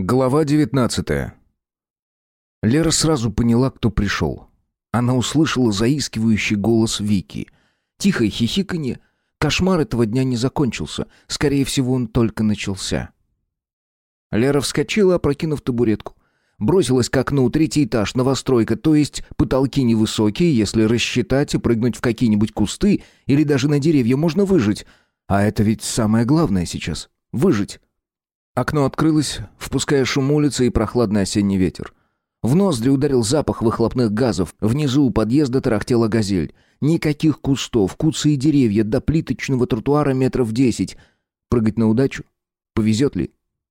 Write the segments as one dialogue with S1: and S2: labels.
S1: Глава 19 Лера сразу поняла, кто пришел. Она услышала заискивающий голос Вики. Тихое хихиканье. Кошмар этого дня не закончился. Скорее всего, он только начался. Лера вскочила, опрокинув табуретку. Бросилась к окну, третий этаж, новостройка, то есть потолки невысокие, если рассчитать и прыгнуть в какие-нибудь кусты или даже на деревья можно выжить. А это ведь самое главное сейчас — выжить. Окно открылось, впуская шум улицы и прохладный осенний ветер. В ноздри ударил запах выхлопных газов. Внизу у подъезда тарахтела газель. Никаких кустов, куцы и деревья до плиточного тротуара метров десять. Прыгать на удачу? Повезет ли?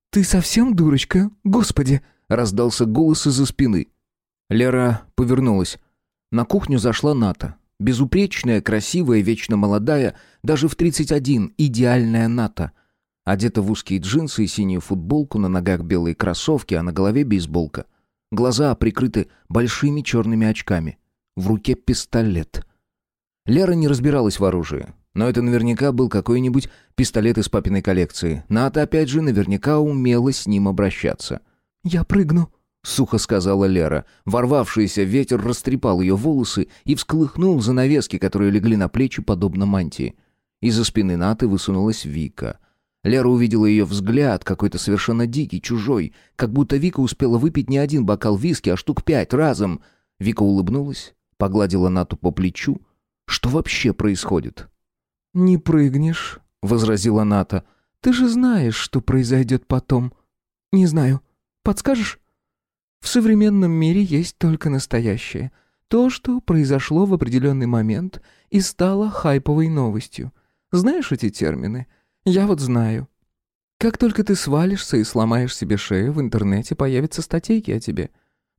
S2: «Ты совсем дурочка? Господи!»
S1: — раздался голос из-за спины. Лера повернулась. На кухню зашла Ната. Безупречная, красивая, вечно молодая, даже в 31 идеальная Ната — Одета в узкие джинсы и синюю футболку, на ногах белые кроссовки, а на голове бейсболка. Глаза прикрыты большими черными очками. В руке пистолет. Лера не разбиралась в оружии. Но это наверняка был какой-нибудь пистолет из папиной коллекции. Ната, опять же, наверняка умела с ним обращаться.
S2: «Я прыгну», —
S1: сухо сказала Лера. Ворвавшийся ветер растрепал ее волосы и всколыхнул занавески, которые легли на плечи, подобно мантии. Из-за спины Наты высунулась Вика. Лера увидела ее взгляд, какой-то совершенно дикий, чужой, как будто Вика успела выпить не один бокал виски, а штук пять разом. Вика улыбнулась, погладила Нату по плечу. Что вообще происходит?
S2: «Не прыгнешь», — возразила Ната. «Ты же знаешь, что произойдет потом». «Не знаю. Подскажешь?» «В современном мире есть только настоящее. То, что произошло в определенный момент и стало хайповой новостью. Знаешь эти термины?» Я вот знаю. Как только ты свалишься и сломаешь себе шею, в интернете появятся статейки о тебе.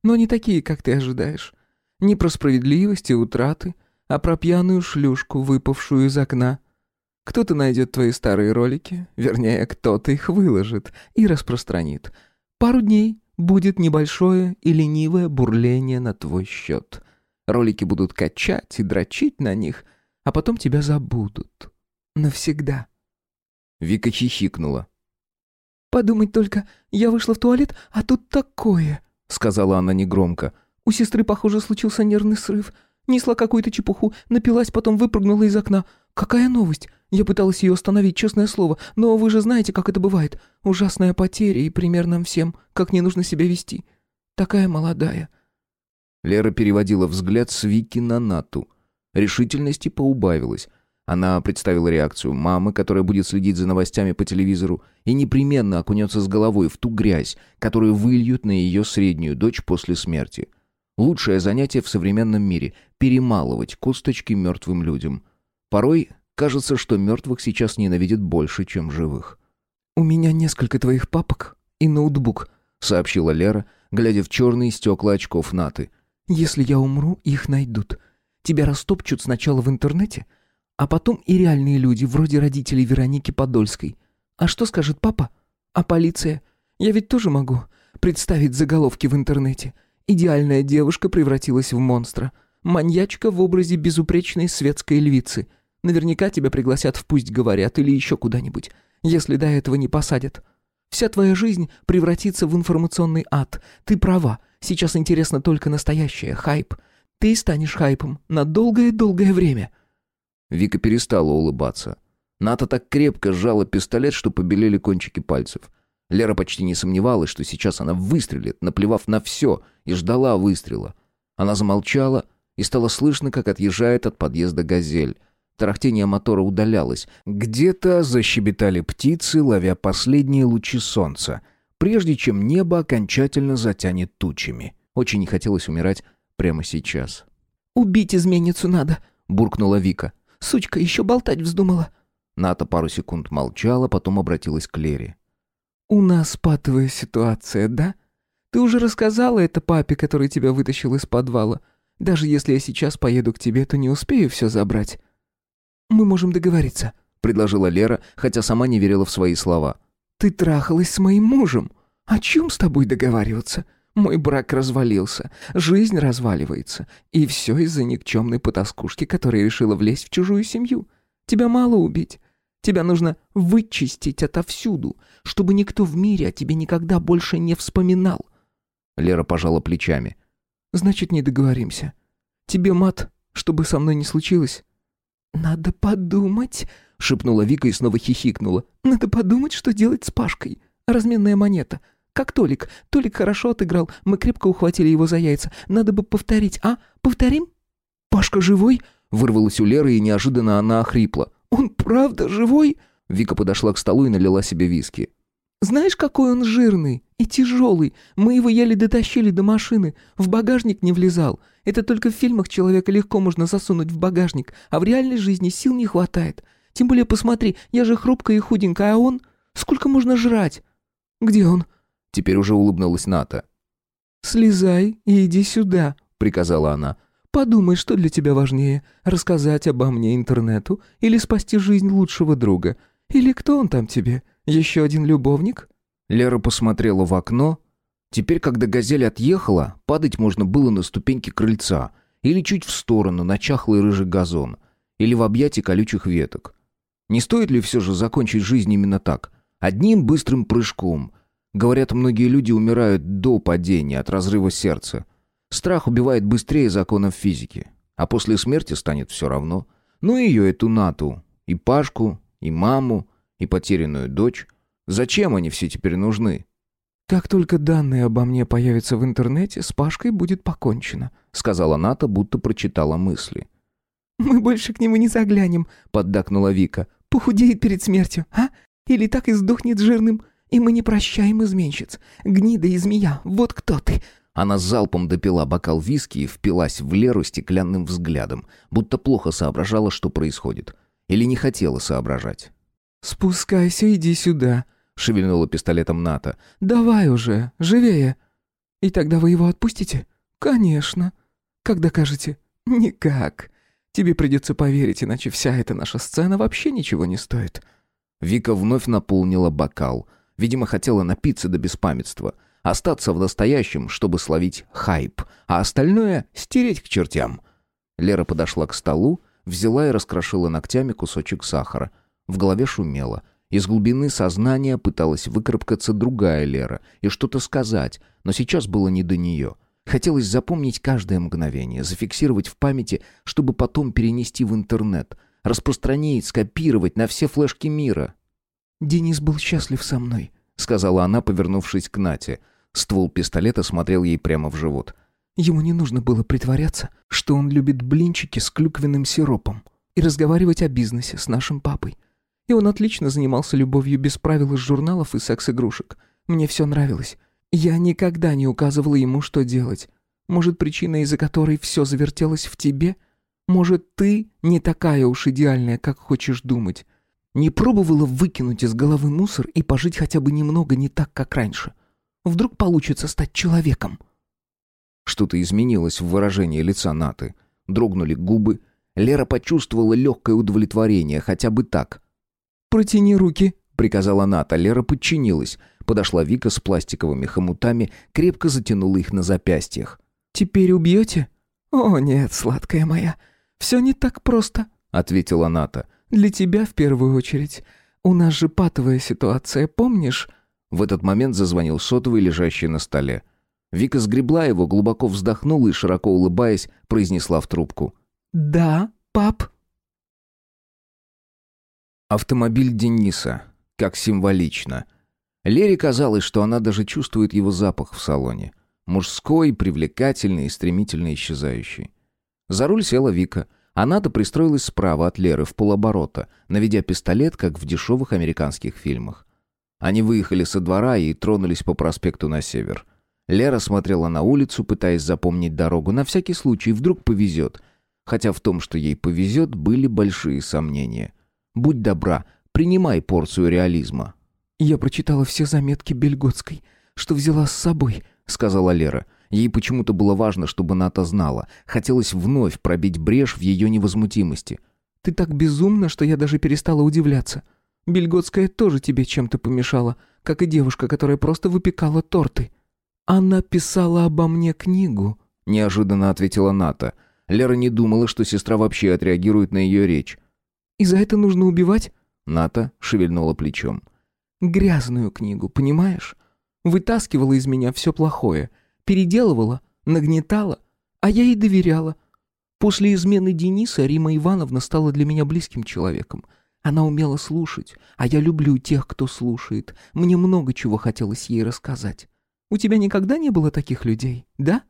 S2: Но не такие, как ты ожидаешь. Не про справедливость и утраты, а про пьяную шлюшку, выпавшую из окна. Кто-то найдет твои старые ролики, вернее, кто-то их выложит и распространит. Пару дней будет небольшое и ленивое бурление на твой счет. Ролики будут качать и дрочить на них, а потом тебя забудут. Навсегда.
S1: Вика хихикнула.
S2: «Подумать только, я вышла в туалет, а тут такое», — сказала она негромко. «У сестры, похоже, случился нервный срыв. Несла какую-то чепуху, напилась, потом выпрыгнула из окна. Какая новость? Я пыталась ее остановить, честное слово, но вы же знаете, как это бывает. Ужасная потеря и пример нам всем, как не нужно себя вести. Такая молодая».
S1: Лера переводила взгляд с Вики на Нату. Решительности поубавилась. Она представила реакцию мамы, которая будет следить за новостями по телевизору, и непременно окунется с головой в ту грязь, которую выльют на ее среднюю дочь после смерти. Лучшее занятие в современном мире – перемалывать косточки мертвым людям. Порой кажется, что мертвых сейчас ненавидят больше, чем живых.
S2: «У меня несколько твоих папок и ноутбук», — сообщила Лера, глядя в черные стекла очков Наты. «Если я умру, их найдут. Тебя растопчут сначала в интернете, а потом и реальные люди, вроде родителей Вероники Подольской. А что скажет папа? А полиция? Я ведь тоже могу представить заголовки в интернете. Идеальная девушка превратилась в монстра. Маньячка в образе безупречной светской львицы. Наверняка тебя пригласят в «Пусть говорят» или еще куда-нибудь, если до этого не посадят. Вся твоя жизнь превратится в информационный ад. Ты права, сейчас интересно только настоящее, хайп. Ты станешь хайпом на долгое-долгое время.
S1: Вика перестала улыбаться. Ната так крепко сжала пистолет, что побелели кончики пальцев. Лера почти не сомневалась, что сейчас она выстрелит, наплевав на все, и ждала выстрела. Она замолчала, и стало слышно, как отъезжает от подъезда «Газель». Тарахтение мотора удалялось. Где-то защебетали птицы, ловя последние лучи солнца, прежде чем небо окончательно затянет тучами. Очень не хотелось умирать прямо сейчас.
S2: «Убить изменницу надо», — буркнула Вика. Сучка еще болтать вздумала».
S1: Ната пару секунд молчала, потом обратилась к Лере.
S2: «У нас патовая ситуация, да? Ты уже рассказала это папе, который тебя вытащил из подвала. Даже если я сейчас поеду к тебе, то не успею все забрать. Мы можем договориться», — предложила Лера, хотя сама не верила в свои слова. «Ты трахалась с моим мужем. О чем с тобой договариваться? Мой брак развалился, жизнь разваливается. И все из-за никчемной потаскушки, которая решила влезть в чужую семью. Тебя мало убить. Тебя нужно вычистить отовсюду, чтобы никто в мире о тебе никогда больше не вспоминал».
S1: Лера пожала плечами.
S2: «Значит, не договоримся. Тебе мат, чтобы со мной не случилось?» «Надо подумать», — шепнула Вика и снова хихикнула. «Надо подумать, что делать с Пашкой. Разменная монета. Как Толик. Толик хорошо отыграл. Мы крепко ухватили его за яйца. Надо бы повторить, а? Повторим?» «Пашка живой?» — вырвалась у Леры, и неожиданно она охрипла. «Он правда живой?»
S1: Вика подошла к столу и налила себе виски.
S2: «Знаешь, какой он жирный и тяжелый. Мы его еле дотащили до машины. В багажник не влезал. Это только в фильмах человека легко можно засунуть в багажник, а в реальной жизни сил не хватает. Тем более, посмотри, я же хрупкая и худенькая, а он... Сколько можно жрать?» «Где он?»
S1: Теперь уже улыбнулась Ната.
S2: «Слезай и иди сюда», — приказала она. «Подумай, что для тебя важнее, рассказать обо мне интернету или спасти жизнь лучшего друга. Или кто он там тебе? Еще один любовник?»
S1: Лера посмотрела в окно. Теперь, когда «Газель» отъехала, падать можно было на ступеньки крыльца или чуть в сторону, на чахлый рыжий газон, или в объятии колючих веток. Не стоит ли все же закончить жизнь именно так? Одним быстрым прыжком. Говорят, многие люди умирают до падения от разрыва сердца. Страх убивает быстрее законов физики. А после смерти станет все равно. Ну и ее, эту Нату. И Пашку, и маму, и потерянную дочь. Зачем они все теперь нужны?
S2: «Как только данные обо мне появятся в интернете, с Пашкой будет покончено»,
S1: сказала Ната, будто прочитала мысли.
S2: «Мы больше к нему не заглянем», — поддакнула Вика. «Похудеет перед смертью, а? Или так и сдохнет жирным. И мы не прощаем изменщиц. Гнида и змея, вот кто ты!»
S1: Она залпом допила бокал виски и впилась в Леру стеклянным взглядом, будто плохо соображала, что происходит. Или не хотела соображать.
S2: «Спускайся, иди сюда», — шевельнула пистолетом Ната. «Давай уже, живее». «И тогда вы его отпустите?» «Конечно». «Как докажете?» «Никак. Тебе придется поверить, иначе вся эта наша сцена вообще ничего не стоит».
S1: Вика вновь наполнила бокал. Видимо, хотела напиться до беспамятства. Остаться в настоящем, чтобы словить хайп, а остальное стереть к чертям. Лера подошла к столу, взяла и раскрошила ногтями кусочек сахара. В голове шумело. Из глубины сознания пыталась выкарабкаться другая Лера и что-то сказать, но сейчас было не до нее. Хотелось запомнить каждое мгновение, зафиксировать в памяти, чтобы потом перенести в интернет, распространить, скопировать на все флешки мира.
S2: «Денис был счастлив со мной», — сказала она, повернувшись к Нате.
S1: Ствол пистолета смотрел ей прямо в живот.
S2: «Ему не нужно было притворяться, что он любит блинчики с клюквенным сиропом и разговаривать о бизнесе с нашим папой. И он отлично занимался любовью без правил из журналов и секс-игрушек. Мне все нравилось. Я никогда не указывала ему, что делать. Может, причина, из-за которой все завертелось в тебе? Может, ты не такая уж идеальная, как хочешь думать? Не пробовала выкинуть из головы мусор и пожить хотя бы немного не так, как раньше? Вдруг получится стать человеком?»
S1: Что-то изменилось в выражении лица Наты. Дрогнули губы. Лера почувствовала легкое удовлетворение, хотя бы так.
S2: «Протяни руки», —
S1: приказала Ната. Лера подчинилась. Подошла Вика с пластиковыми хомутами, крепко затянула их на запястьях.
S2: «Теперь убьете?» «О, нет, сладкая моя, все не так просто», — ответила Ната. «Для тебя в первую очередь. У нас же патовая ситуация, помнишь?»
S1: В этот момент зазвонил сотовый, лежащий на столе. Вика сгребла его, глубоко вздохнула и, широко улыбаясь, произнесла в трубку.
S2: «Да, пап?»
S1: Автомобиль Дениса. Как символично. Лере казалось, что она даже чувствует его запах в салоне. Мужской, привлекательный и стремительно исчезающий. За руль села Вика. Она-то пристроилась справа от Леры в полоборота, наведя пистолет, как в дешевых американских фильмах. Они выехали со двора и тронулись по проспекту на север. Лера смотрела на улицу, пытаясь запомнить дорогу. На всякий случай, вдруг повезет. Хотя в том, что ей повезет, были большие сомнения. Будь добра, принимай порцию реализма».
S2: «Я прочитала все заметки Бельготской, что взяла с собой», — сказала Лера.
S1: Ей почему-то было важно, чтобы Ната знала. Хотелось вновь пробить брешь в ее невозмутимости.
S2: «Ты так безумна, что я даже перестала удивляться. Бельготская тоже тебе чем-то помешала, как и девушка, которая просто выпекала торты». «Она писала обо мне книгу», —
S1: неожиданно ответила Ната. Лера не думала, что сестра вообще отреагирует на ее речь.
S2: И за это нужно убивать?»
S1: Ната шевельнула плечом.
S2: Грязную книгу, понимаешь? Вытаскивала из меня все плохое, переделывала, нагнетала, а я ей доверяла. После измены Дениса Рима Ивановна стала для меня близким человеком. Она умела слушать, а я люблю тех, кто слушает. Мне много чего хотелось ей рассказать. У тебя никогда не было таких людей, да?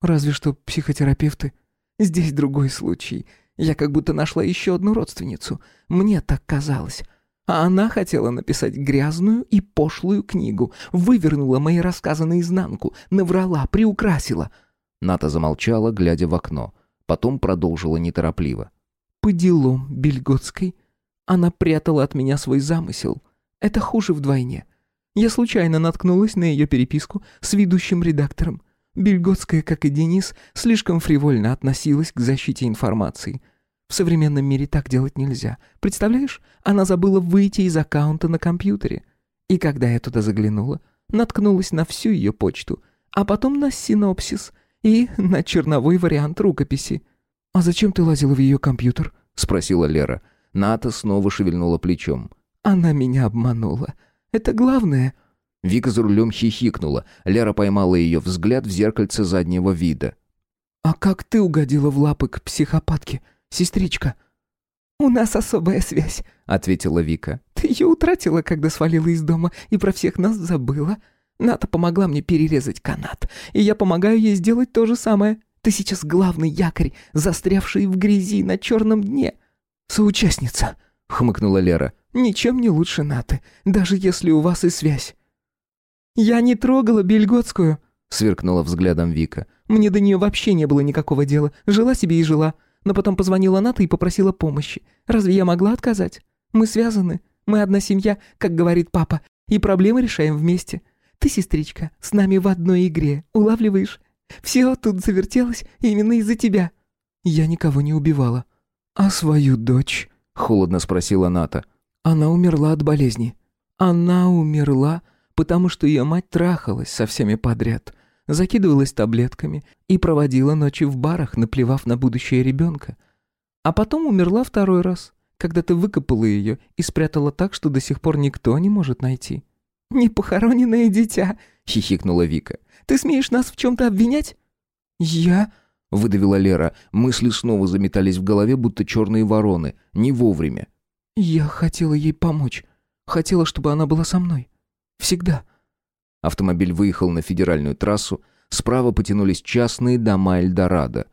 S2: Разве что психотерапевты. Здесь другой случай. Я как будто нашла еще одну родственницу. Мне так казалось. А она хотела написать грязную и пошлую книгу, вывернула мои рассказы наизнанку, наврала, приукрасила.
S1: Ната замолчала, глядя в окно. Потом продолжила неторопливо.
S2: «По делам Бельготской она прятала от меня свой замысел. Это хуже вдвойне. Я случайно наткнулась на ее переписку с ведущим редактором. Бельготская, как и Денис, слишком фривольно относилась к защите информации. В современном мире так делать нельзя. Представляешь, она забыла выйти из аккаунта на компьютере. И когда я туда заглянула, наткнулась на всю ее почту, а потом на синопсис и на черновой вариант рукописи. «А зачем ты лазила в ее компьютер?»
S1: — спросила Лера. Ната снова шевельнула плечом.
S2: «Она меня обманула. Это главное».
S1: Вика за рулем хихикнула. Лера поймала ее взгляд в зеркальце заднего вида.
S2: «А как ты угодила в лапы к психопатке?» Сестричка». «У нас особая связь», — ответила Вика. «Ты ее утратила, когда свалила из дома и про всех нас забыла. Ната помогла мне перерезать канат, и я помогаю ей сделать то же самое. Ты сейчас главный якорь, застрявший в грязи на черном дне». «Соучастница», — хмыкнула Лера. «Ничем не лучше Наты, даже если у вас и связь». «Я не трогала Бельготскую», — сверкнула взглядом Вика. «Мне до нее вообще не было никакого дела. Жила себе и жила но потом позвонила Ната и попросила помощи. Разве я могла отказать? Мы связаны, мы одна семья, как говорит папа, и проблемы решаем вместе. Ты, сестричка, с нами в одной игре, улавливаешь? Все тут завертелось именно из-за тебя». «Я никого не убивала». «А свою дочь?» — холодно спросила Ната. «Она умерла от болезни». «Она умерла, потому что ее мать трахалась со всеми подряд закидывалась таблетками и проводила ночи в барах, наплевав на будущее ребенка. А потом умерла второй раз, когда ты выкопала ее и спрятала так, что до сих пор никто не может найти. «Непохороненное дитя!» — хихикнула Вика. «Ты смеешь нас в чем-то обвинять?» «Я...» — выдавила Лера. Мысли снова заметались в голове, будто черные вороны. Не вовремя. «Я хотела ей помочь. Хотела, чтобы она была со мной. Всегда.
S1: Автомобиль выехал на федеральную трассу, справа потянулись частные дома Эльдорадо.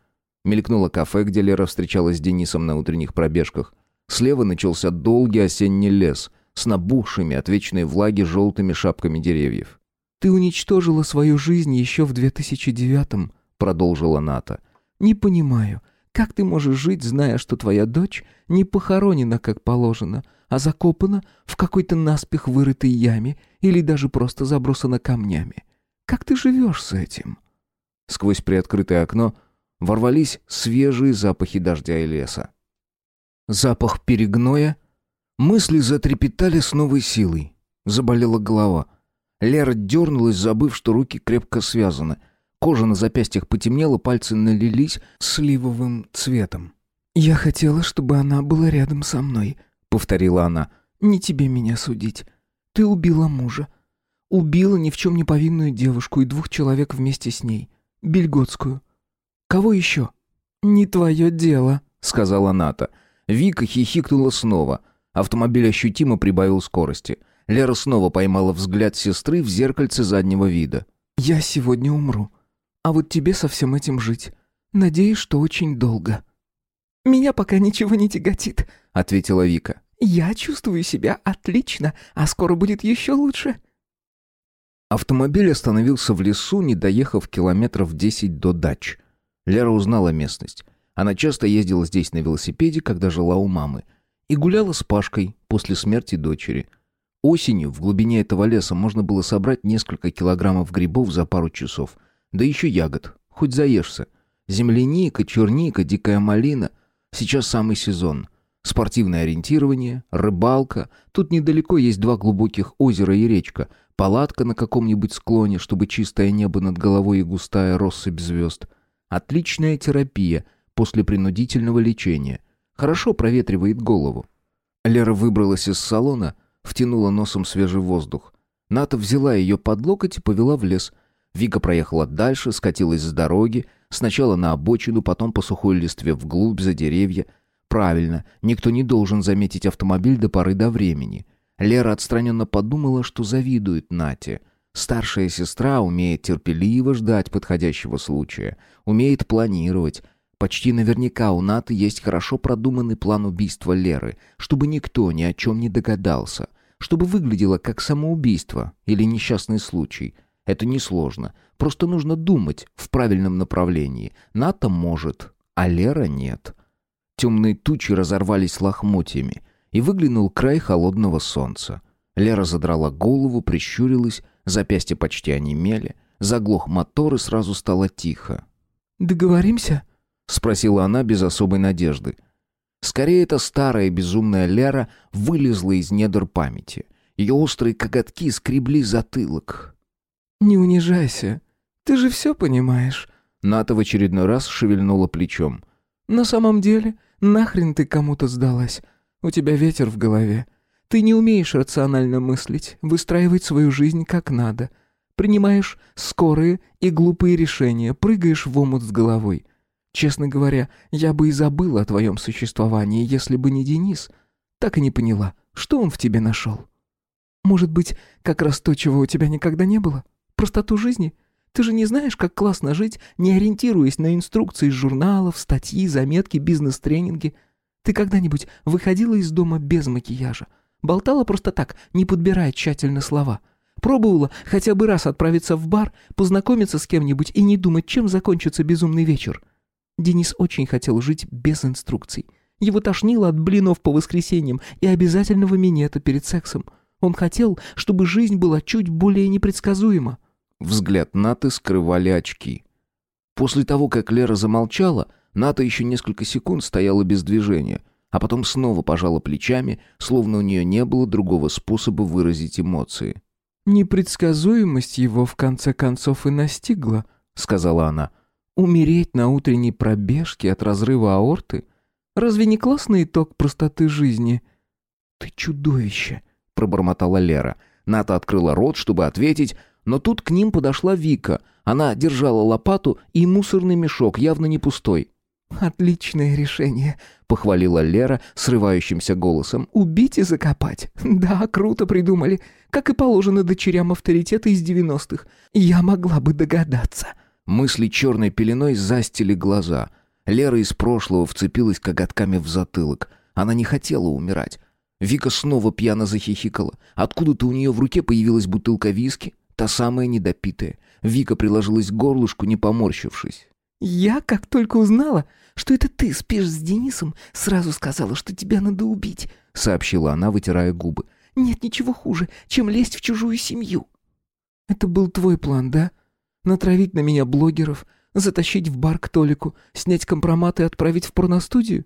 S1: Мелькнуло кафе, где Лера встречалась с Денисом на утренних пробежках. Слева начался долгий осенний лес с набухшими от вечной влаги желтыми шапками деревьев.
S2: «Ты уничтожила свою жизнь еще в 2009-м», — продолжила Ната. «Не понимаю, как ты можешь жить, зная, что твоя дочь не похоронена, как положено, а закопана в какой-то наспех вырытой яме или даже просто забросана камнями? Как ты живешь с этим?»
S1: Сквозь приоткрытое окно ворвались свежие запахи дождя и леса. Запах перегноя. Мысли затрепетали с новой силой. Заболела голова. Лера дернулась, забыв, что руки крепко связаны — Кожа на запястьях потемнела, пальцы налились сливовым цветом.
S2: «Я хотела, чтобы она была рядом со мной», — повторила она. «Не тебе меня судить. Ты убила мужа. Убила ни в чем не повинную девушку и двух человек вместе с ней. Бельготскую. Кого еще?» «Не твое дело», — сказала Ната.
S1: Вика хихикнула снова. Автомобиль ощутимо прибавил скорости. Лера снова поймала взгляд сестры в зеркальце заднего вида.
S2: «Я сегодня умру. А вот тебе со всем этим жить. Надеюсь, что очень долго». «Меня пока ничего не тяготит», — ответила Вика. «Я чувствую себя отлично, а скоро будет еще лучше».
S1: Автомобиль остановился в лесу, не доехав километров десять до дач. Лера узнала местность. Она часто ездила здесь на велосипеде, когда жила у мамы. И гуляла с Пашкой после смерти дочери. Осенью в глубине этого леса можно было собрать несколько килограммов грибов за пару часов. Да еще ягод. Хоть заешься. Земляника, черника, дикая малина. Сейчас самый сезон. Спортивное ориентирование, рыбалка. Тут недалеко есть два глубоких озера и речка. Палатка на каком-нибудь склоне, чтобы чистое небо над головой и густая россыпь звезд. Отличная терапия после принудительного лечения. Хорошо проветривает голову. Лера выбралась из салона, втянула носом свежий воздух. Ната взяла ее под локоть и повела в лес. Вика проехала дальше, скатилась с дороги, сначала на обочину, потом по сухой листве вглубь за деревья. Правильно, никто не должен заметить автомобиль до поры до времени. Лера отстраненно подумала, что завидует Нате. Старшая сестра умеет терпеливо ждать подходящего случая, умеет планировать. Почти наверняка у Наты есть хорошо продуманный план убийства Леры, чтобы никто ни о чем не догадался, чтобы выглядело как самоубийство или несчастный случай. Это несложно, просто нужно думать в правильном направлении. Ната может, а Лера нет. Темные тучи разорвались лохмотьями, и выглянул край холодного солнца. Лера задрала голову, прищурилась, запястья почти онемели, заглох мотор и сразу стало тихо.
S2: «Договоримся?»
S1: — спросила она без особой надежды. Скорее, эта старая безумная Лера вылезла из недр памяти. Ее острые коготки скребли затылок.
S2: «Не унижайся. Ты же все понимаешь».
S1: Ната в очередной раз шевельнула плечом.
S2: «На самом деле, нахрен ты кому-то сдалась? У тебя ветер в голове. Ты не умеешь рационально мыслить, выстраивать свою жизнь как надо. Принимаешь скорые и глупые решения, прыгаешь в омут с головой. Честно говоря, я бы и забыла о твоем существовании, если бы не Денис. Так и не поняла, что он в тебе нашел. Может быть, как раз то, чего у тебя никогда не было? Простоту жизни? Ты же не знаешь, как классно жить, не ориентируясь на инструкции из журналов, статьи, заметки, бизнес-тренинги. Ты когда-нибудь выходила из дома без макияжа? Болтала просто так, не подбирая тщательно слова. Пробовала хотя бы раз отправиться в бар, познакомиться с кем-нибудь и не думать, чем закончится безумный вечер. Денис очень хотел жить без инструкций. Его тошнило от блинов по воскресеньям и обязательного минета перед сексом. Он хотел, чтобы жизнь была чуть более непредсказуема.
S1: Взгляд Наты скрывали очки. После того, как Лера замолчала, Ната еще несколько секунд стояла без движения — а потом снова пожала плечами, словно у нее не было другого способа выразить эмоции.
S2: «Непредсказуемость его в конце концов и настигла», — сказала она. «Умереть на утренней пробежке от разрыва аорты? Разве не классный итог простоты жизни?»
S1: «Ты чудовище», — пробормотала Лера. Ната открыла рот, чтобы ответить, но тут к ним подошла Вика. Она держала лопату и мусорный мешок, явно не пустой.
S2: «Отличное решение», — похвалила Лера срывающимся голосом. «Убить и закопать. Да, круто придумали. Как и положено дочерям авторитета из девяностых. Я могла бы догадаться».
S1: Мысли черной пеленой застили глаза. Лера из прошлого вцепилась коготками в затылок. Она не хотела умирать. Вика снова пьяно захихикала. Откуда-то у нее в руке появилась бутылка виски, та самая недопитая. Вика приложилась к горлышку, не поморщившись.
S2: «Я, как только узнала, что это ты спишь с Денисом, сразу сказала, что тебя надо убить», — сообщила она, вытирая губы. «Нет ничего хуже, чем лезть в чужую семью». «Это был твой план, да? Натравить на меня блогеров, затащить в бар к Толику, снять компромат и отправить в порностудию?»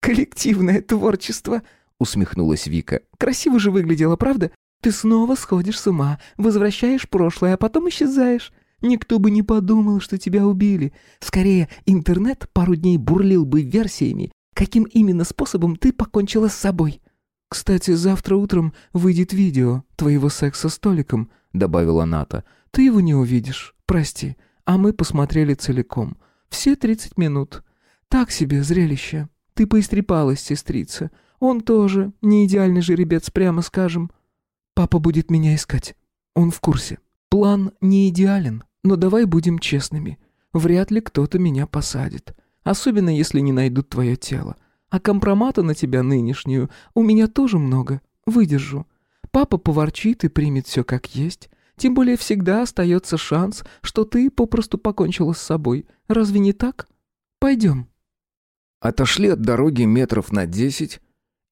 S2: «Коллективное творчество», — усмехнулась Вика. «Красиво же выглядело, правда? Ты снова сходишь с ума, возвращаешь прошлое, а потом исчезаешь. Никто бы не подумал, что тебя убили. Скорее, интернет пару дней бурлил бы версиями, каким именно способом ты покончила с собой. «Кстати, завтра утром выйдет видео твоего секса с Толиком», — добавила Ната. «Ты его не увидишь, прости. А мы посмотрели целиком. Все тридцать минут. Так себе зрелище. Ты поистрепалась, сестрица. Он тоже, не идеальный жеребец, прямо скажем. Папа будет меня искать. Он в курсе. План не идеален, но давай будем честными. Вряд ли кто-то меня посадит. Особенно, если не найдут твое тело. А компромата на тебя нынешнюю у меня тоже много. Выдержу. Папа поворчит и примет все как есть. Тем более всегда остается шанс, что ты попросту покончила с собой. Разве не так? Пойдем.
S1: Отошли от дороги метров на десять,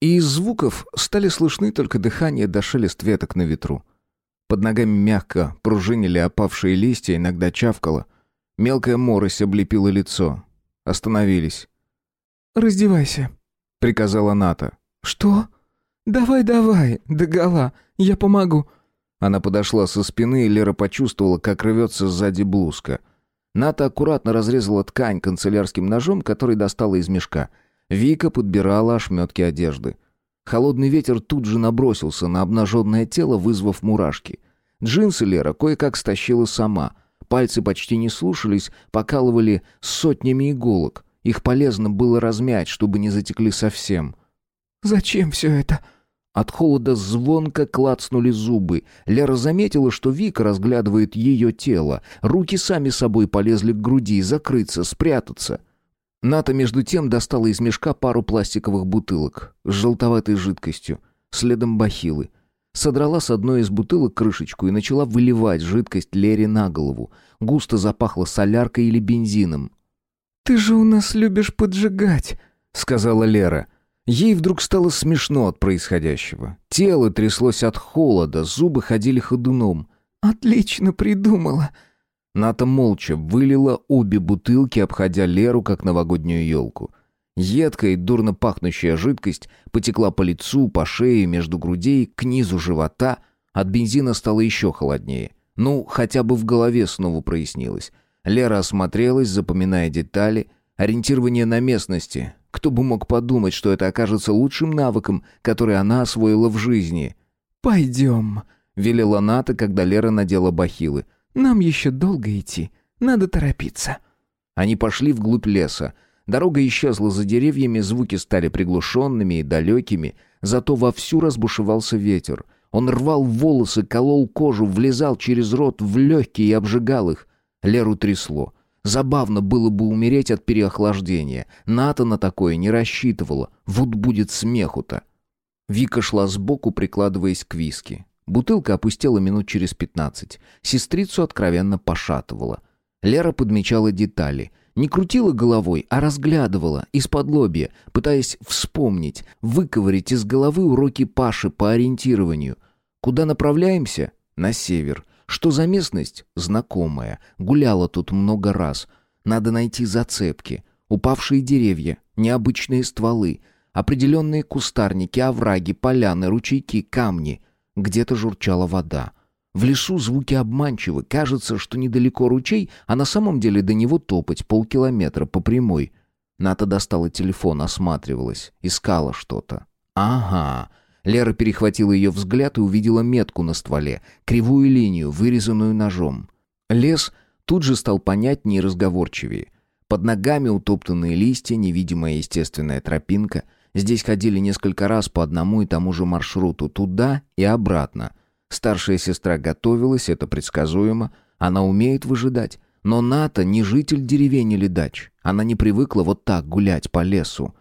S1: и из звуков стали слышны только дыхание до шелест веток на ветру. Под ногами мягко пружинили опавшие листья, иногда чавкало. Мелкая морось облепила лицо. Остановились.
S2: «Раздевайся», — приказала Ната.
S1: «Что?»
S2: «Давай, давай, догола, я помогу».
S1: Она подошла со спины, и Лера почувствовала, как рвется сзади блузка. Ната аккуратно разрезала ткань канцелярским ножом, который достала из мешка. Вика подбирала ошметки одежды. Холодный ветер тут же набросился на обнаженное тело, вызвав мурашки. Джинсы Лера кое-как стащила сама. Пальцы почти не слушались, покалывали сотнями иголок. Их полезно было размять, чтобы не затекли совсем.
S2: «Зачем все это?»
S1: От холода звонко клацнули зубы. Лера заметила, что Вика разглядывает ее тело. Руки сами собой полезли к груди, закрыться, спрятаться. Ната между тем достала из мешка пару пластиковых бутылок с желтоватой жидкостью, следом бахилы. Содрала с одной из бутылок крышечку и начала выливать жидкость Лере на голову. Густо запахло соляркой или бензином.
S2: «Ты же у нас любишь поджигать», — сказала Лера.
S1: Ей вдруг стало смешно от происходящего. Тело тряслось от холода, зубы ходили ходуном.
S2: «Отлично придумала!»
S1: Ната молча вылила обе бутылки, обходя Леру, как новогоднюю елку. Едкая и дурно пахнущая жидкость потекла по лицу, по шее, между грудей, к низу живота. От бензина стало еще холоднее. Ну, хотя бы в голове снова прояснилось. Лера осмотрелась, запоминая детали, ориентирование на местности, кто бы мог подумать, что это окажется лучшим навыком, который она освоила в жизни.
S2: «Пойдем», —
S1: велела Ната, когда Лера надела бахилы.
S2: «Нам еще долго идти. Надо торопиться».
S1: Они пошли вглубь леса. Дорога исчезла за деревьями, звуки стали приглушенными и далекими, зато вовсю разбушевался ветер. Он рвал волосы, колол кожу, влезал через рот в легкие и обжигал их. Леру трясло. Забавно было бы умереть от переохлаждения. Ната на такое не рассчитывала. Вот будет смеху-то. Вика шла сбоку, прикладываясь к виски. Бутылка опустела минут через пятнадцать. Сестрицу откровенно пошатывала. Лера подмечала детали. Не крутила головой, а разглядывала из-под лобья, пытаясь вспомнить, выковырить из головы уроки Паши по ориентированию. Куда направляемся? На север. Что за местность? Знакомая. Гуляла тут много раз. Надо найти зацепки. Упавшие деревья, необычные стволы, определенные кустарники, овраги, поляны, ручейки, камни. Где-то журчала вода. В лесу звуки обманчивы. Кажется, что недалеко ручей, а на самом деле до него топать полкилометра по прямой. Ната достала телефон, осматривалась, искала что-то. Ага, Лера перехватила ее взгляд и увидела метку на стволе, кривую линию, вырезанную ножом. Лес тут же стал понятнее и разговорчивее. Под ногами утоптанные листья, невидимая естественная тропинка. Здесь ходили несколько раз по одному и тому же маршруту, туда и обратно. Старшая сестра готовилась, это предсказуемо. Она умеет выжидать. Но Ната не житель деревень или дач. Она не привыкла вот так гулять по лесу.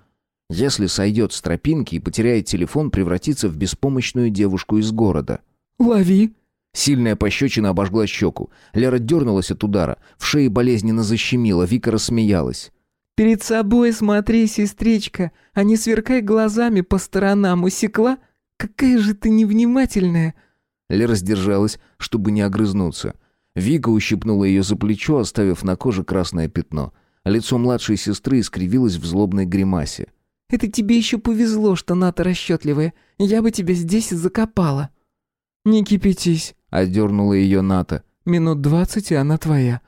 S1: Если сойдет с тропинки и потеряет телефон, превратится в беспомощную девушку из города.
S2: «Лови!»
S1: Сильная пощечина обожгла щеку. Лера дернулась от удара. В шее болезненно защемило. Вика рассмеялась.
S2: «Перед собой смотри, сестричка, а не сверкай глазами по сторонам. Усекла? Какая же ты невнимательная!»
S1: Лера сдержалась, чтобы не огрызнуться. Вика ущипнула ее за плечо, оставив на коже красное пятно. Лицо младшей сестры искривилось в злобной гримасе.
S2: Это тебе еще повезло, что Ната расчетливая. Я бы тебя здесь закопала». «Не кипятись», — отдернула ее Ната. «Минут двадцать, и она твоя».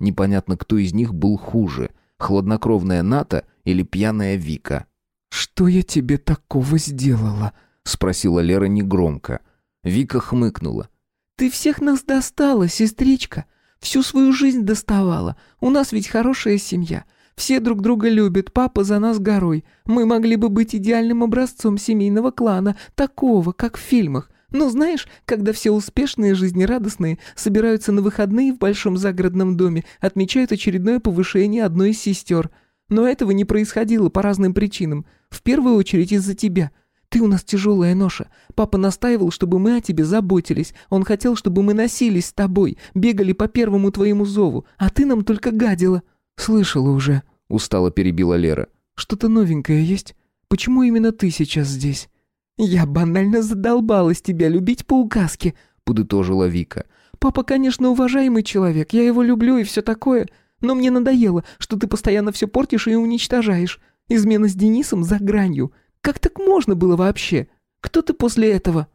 S1: Непонятно, кто из них был хуже. Хладнокровная Ната или пьяная Вика.
S2: «Что я тебе такого сделала?» — спросила Лера негромко.
S1: Вика хмыкнула.
S2: «Ты всех нас достала, сестричка. Всю свою жизнь доставала. У нас ведь хорошая семья. Все друг друга любят, папа за нас горой. Мы могли бы быть идеальным образцом семейного клана, такого, как в фильмах. Но знаешь, когда все успешные, жизнерадостные собираются на выходные в большом загородном доме, отмечают очередное повышение одной из сестер. Но этого не происходило по разным причинам. В первую очередь из-за тебя. Ты у нас тяжелая ноша. Папа настаивал, чтобы мы о тебе заботились. Он хотел, чтобы мы носились с тобой, бегали по первому твоему зову, а ты нам только гадила. «Слышала уже», — устало перебила Лера. «Что-то новенькое есть? Почему именно ты сейчас здесь?» «Я банально задолбалась тебя любить по указке», — подытожила Вика. «Папа, конечно, уважаемый человек, я его люблю и все такое, но мне надоело, что ты постоянно все портишь и уничтожаешь. Измена с Денисом за гранью. Как так можно было вообще? Кто ты после этого?»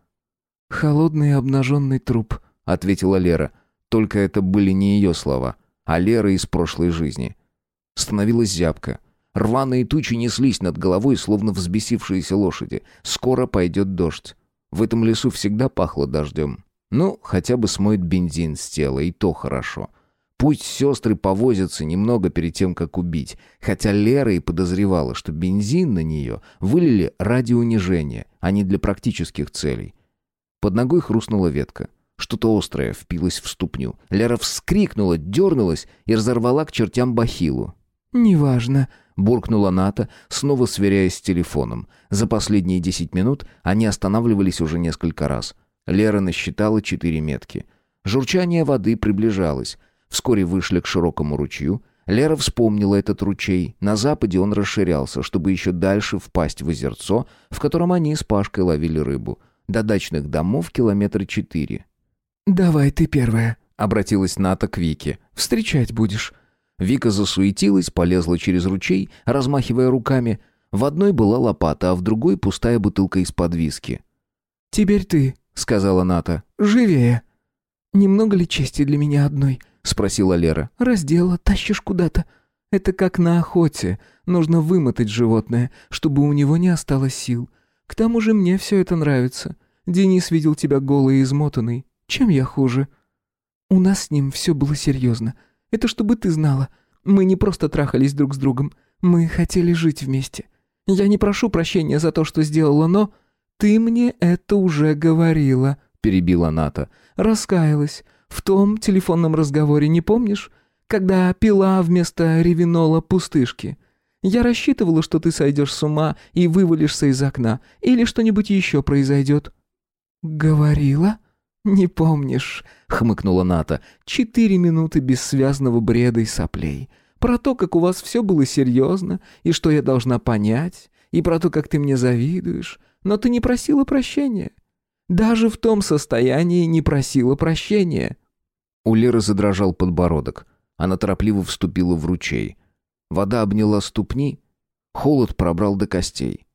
S1: «Холодный обнаженный труп», — ответила Лера. Только это были не ее слова а Лера из прошлой жизни. Становилась зябко. Рваные тучи неслись над головой, словно взбесившиеся лошади. Скоро пойдет дождь. В этом лесу всегда пахло дождем. Ну, хотя бы смоет бензин с тела, и то хорошо. Пусть сестры повозятся немного перед тем, как убить. Хотя Лера и подозревала, что бензин на нее вылили ради унижения, а не для практических целей. Под ногой хрустнула ветка. Что-то острое впилось в ступню. Лера вскрикнула, дернулась и разорвала к чертям бахилу.
S2: «Неважно», —
S1: буркнула Ната, снова сверяясь с телефоном. За последние десять минут они останавливались уже несколько раз. Лера насчитала четыре метки. Журчание воды приближалось. Вскоре вышли к широкому ручью. Лера вспомнила этот ручей. На западе он расширялся, чтобы еще дальше впасть в озерцо, в котором они с Пашкой ловили рыбу. До дачных домов километра четыре.
S2: «Давай ты первая», —
S1: обратилась Ната к Вике.
S2: «Встречать будешь».
S1: Вика засуетилась, полезла через ручей, размахивая руками. В одной была лопата, а в другой пустая бутылка из-под виски.
S2: «Теперь ты», — сказала Ната. «Живее». «Немного ли чести для меня одной?» — спросила Лера. «Раздела, тащишь куда-то. Это как на охоте. Нужно вымотать животное, чтобы у него не осталось сил. К тому же мне все это нравится. Денис видел тебя голой и измотанной. Чем я хуже?» «У нас с ним все было серьезно. Это чтобы ты знала. Мы не просто трахались друг с другом. Мы хотели жить вместе. Я не прошу прощения за то, что сделала, но... Ты мне это уже говорила», — перебила Ната. «Раскаялась. В том телефонном разговоре, не помнишь? Когда пила вместо ревинола пустышки. Я рассчитывала, что ты сойдешь с ума и вывалишься из окна. Или что-нибудь еще произойдет». «Говорила?» «Не помнишь», — хмыкнула Ната. «Четыре минуты бессвязного бреда и соплей. Про то, как у вас все было серьезно, и что я должна понять, и про то, как ты мне завидуешь. Но ты не просила прощения. Даже в том состоянии не просила прощения».
S1: У Леры задрожал подбородок. Она торопливо вступила в ручей. Вода обняла ступни, холод пробрал до костей.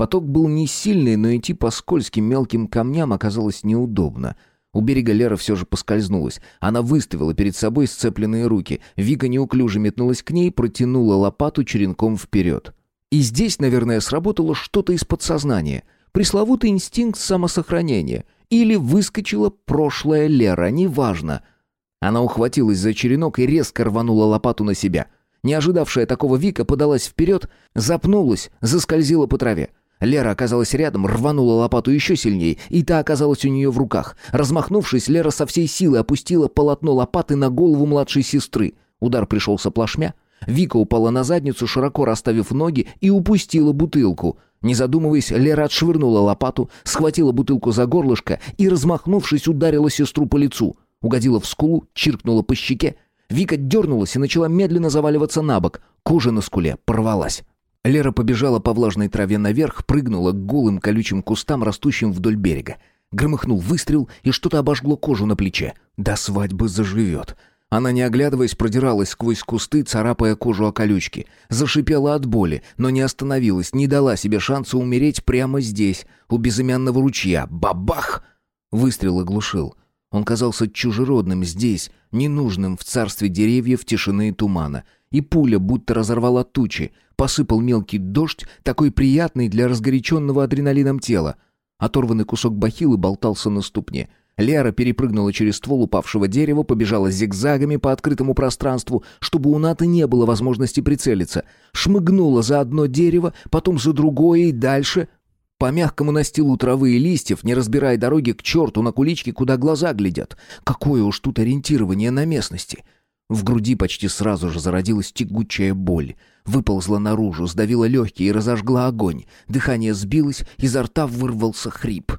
S1: Поток был не сильный, но идти по скользким мелким камням оказалось неудобно. У берега Лера все же поскользнулась. Она выставила перед собой сцепленные руки. Вика неуклюже метнулась к ней, протянула лопату черенком вперед. И здесь, наверное, сработало что-то из подсознания. Пресловутый инстинкт самосохранения. Или выскочила прошлая Лера, неважно. Она ухватилась за черенок и резко рванула лопату на себя. Не ожидавшая такого Вика подалась вперед, запнулась, заскользила по траве. Лера оказалась рядом, рванула лопату еще сильнее, и та оказалась у нее в руках. Размахнувшись, Лера со всей силы опустила полотно лопаты на голову младшей сестры. Удар пришелся плашмя. Вика упала на задницу, широко расставив ноги, и упустила бутылку. Не задумываясь, Лера отшвырнула лопату, схватила бутылку за горлышко и, размахнувшись, ударила сестру по лицу. Угодила в скулу, чиркнула по щеке. Вика дернулась и начала медленно заваливаться на бок. Кожа на скуле порвалась. Лера побежала по влажной траве наверх, прыгнула к голым колючим кустам, растущим вдоль берега. Громыхнул выстрел, и что-то обожгло кожу на плече. До свадьбы заживет. Она, не оглядываясь, продиралась сквозь кусты, царапая кожу о колючки. Зашипела от боли, но не остановилась, не дала себе шанса умереть прямо здесь, у безымянного ручья. Бабах! Выстрел оглушил. Он казался чужеродным здесь, ненужным в царстве деревьев, тишины и тумана — и пуля будто разорвала тучи. Посыпал мелкий дождь, такой приятный для разгоряченного адреналином тела. Оторванный кусок бахилы болтался на ступне. Лера перепрыгнула через ствол упавшего дерева, побежала зигзагами по открытому пространству, чтобы у Ната не было возможности прицелиться. Шмыгнула за одно дерево, потом за другое и дальше. По мягкому настилу травы и листьев, не разбирая дороги к черту на куличке, куда глаза глядят. Какое уж тут ориентирование на местности. — в груди почти сразу же зародилась тягучая боль. Выползла наружу, сдавила легкие и разожгла огонь. Дыхание сбилось, изо рта вырвался хрип.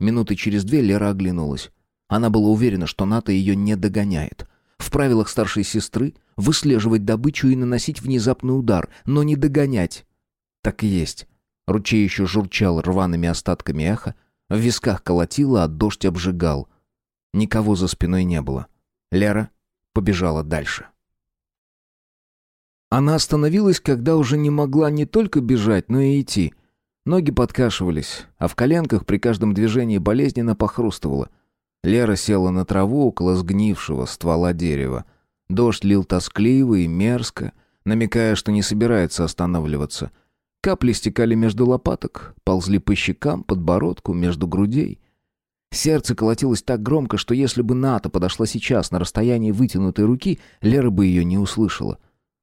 S1: Минуты через две Лера оглянулась. Она была уверена, что Ната ее не догоняет. В правилах старшей сестры выслеживать добычу и наносить внезапный удар, но не догонять. Так и есть. Ручей еще журчал рваными остатками эха, в висках колотило, а дождь обжигал. Никого за спиной не было. Лера побежала дальше. Она остановилась, когда уже не могла не только бежать, но и идти. Ноги подкашивались, а в коленках при каждом движении болезненно похрустывало. Лера села на траву около сгнившего ствола дерева. Дождь лил тоскливо и мерзко. намекая, что не собирается останавливаться. Капли стекали между лопаток, ползли по щекам, подбородку, между грудей. Сердце колотилось так громко, что если бы Ната подошла сейчас на расстоянии вытянутой руки, Лера бы ее не услышала.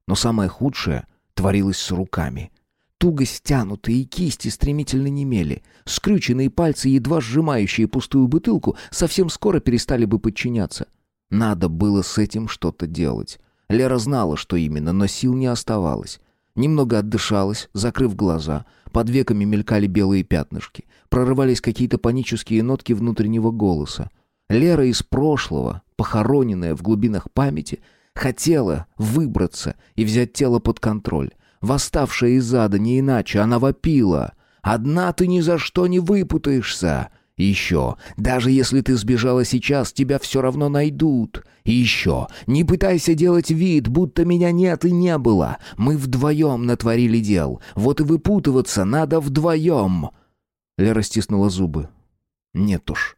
S1: Но самое худшее творилось с руками. Туго стянутые кисти стремительно немели. Скрюченные пальцы, едва сжимающие пустую бутылку, совсем скоро перестали бы подчиняться. Надо было с этим что-то делать. Лера знала, что именно, но сил не оставалось. Немного отдышалась, закрыв глаза. Под веками мелькали белые пятнышки. Прорывались какие-то панические нотки внутреннего голоса. Лера из прошлого, похороненная в глубинах памяти, хотела выбраться и взять тело под контроль. Восставшая из ада не иначе, она вопила. «Одна ты ни за что не выпутаешься!» И еще, даже если ты сбежала сейчас, тебя все равно найдут. И еще, не пытайся делать вид, будто меня нет и не было. Мы вдвоем натворили дел. Вот и выпутываться надо вдвоем. Лера стиснула зубы. Нет уж.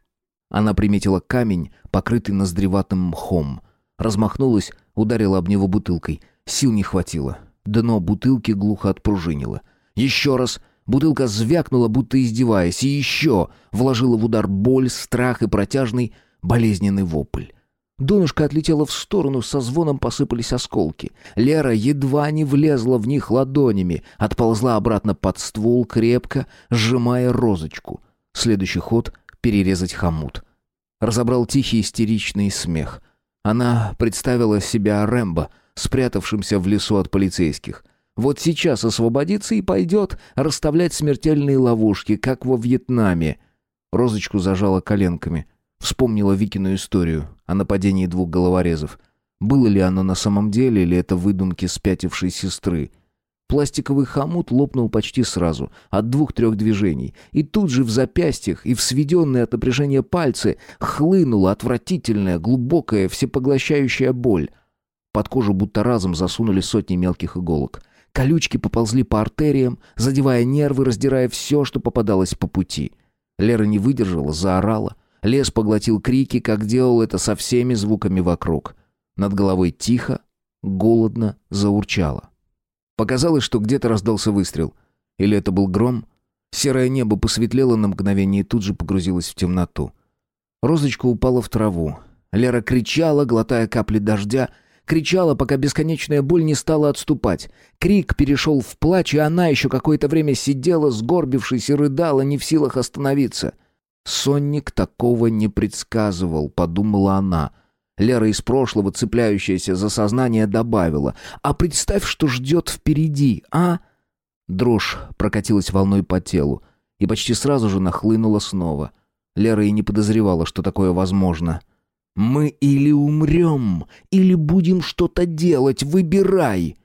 S1: Она приметила камень, покрытый ноздреватым мхом. Размахнулась, ударила об него бутылкой. Сил не хватило. Дно бутылки глухо отпружинило. Еще раз Бутылка звякнула, будто издеваясь, и еще вложила в удар боль, страх и протяжный болезненный вопль. Донышко отлетело в сторону, со звоном посыпались осколки. Лера едва не влезла в них ладонями, отползла обратно под ствол, крепко сжимая розочку. Следующий ход — перерезать хомут. Разобрал тихий истеричный смех. Она представила себя Рэмбо, спрятавшимся в лесу от полицейских — вот сейчас освободится и пойдет расставлять смертельные ловушки, как во Вьетнаме. Розочку зажала коленками. Вспомнила Викину историю о нападении двух головорезов. Было ли оно на самом деле, или это выдумки спятившей сестры? Пластиковый хомут лопнул почти сразу, от двух-трех движений, и тут же в запястьях и в сведенные от напряжения пальцы хлынула отвратительная, глубокая, всепоглощающая боль. Под кожу будто разом засунули сотни мелких иголок. Колючки поползли по артериям, задевая нервы, раздирая все, что попадалось по пути. Лера не выдержала, заорала. Лес поглотил крики, как делал это со всеми звуками вокруг. Над головой тихо, голодно заурчало. Показалось, что где-то раздался выстрел. Или это был гром? Серое небо посветлело на мгновение и тут же погрузилось в темноту. Розочка упала в траву. Лера кричала, глотая капли дождя, Кричала, пока бесконечная боль не стала отступать. Крик перешел в плач, и она еще какое-то время сидела, сгорбившись и рыдала, не в силах остановиться. «Сонник такого не предсказывал», — подумала она. Лера из прошлого, цепляющаяся за сознание, добавила. «А представь, что ждет впереди, а?» Дрожь прокатилась волной по телу и почти сразу же нахлынула снова. Лера и не подозревала, что такое возможно. Мы или умрем, или будем что-то делать. Выбирай.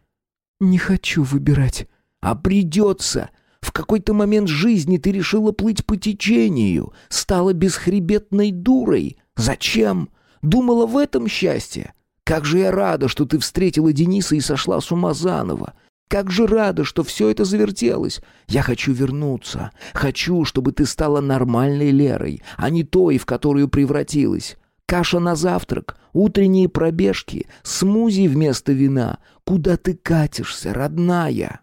S2: Не хочу выбирать.
S1: А придется. В какой-то момент жизни ты решила плыть по течению, стала бесхребетной дурой. Зачем? Думала в этом счастье. Как же я рада, что ты встретила Дениса и сошла с ума заново. Как же рада, что все это завертелось. Я хочу вернуться. Хочу, чтобы ты стала нормальной Лерой, а не той, в которую превратилась. Каша на завтрак, утренние пробежки, смузи вместо вина. Куда ты катишься, родная?»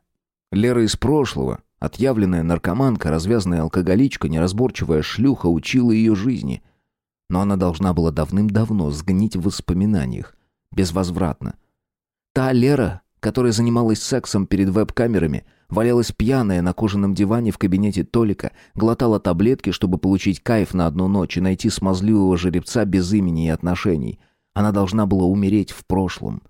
S1: Лера из прошлого, отъявленная наркоманка, развязанная алкоголичка, неразборчивая шлюха, учила ее жизни. Но она должна была давным-давно сгнить в воспоминаниях. Безвозвратно. Та Лера, которая занималась сексом перед веб-камерами — Валялась пьяная на кожаном диване в кабинете Толика, глотала таблетки, чтобы получить кайф на одну ночь и найти смазливого жеребца без имени и отношений. Она должна была умереть в прошлом.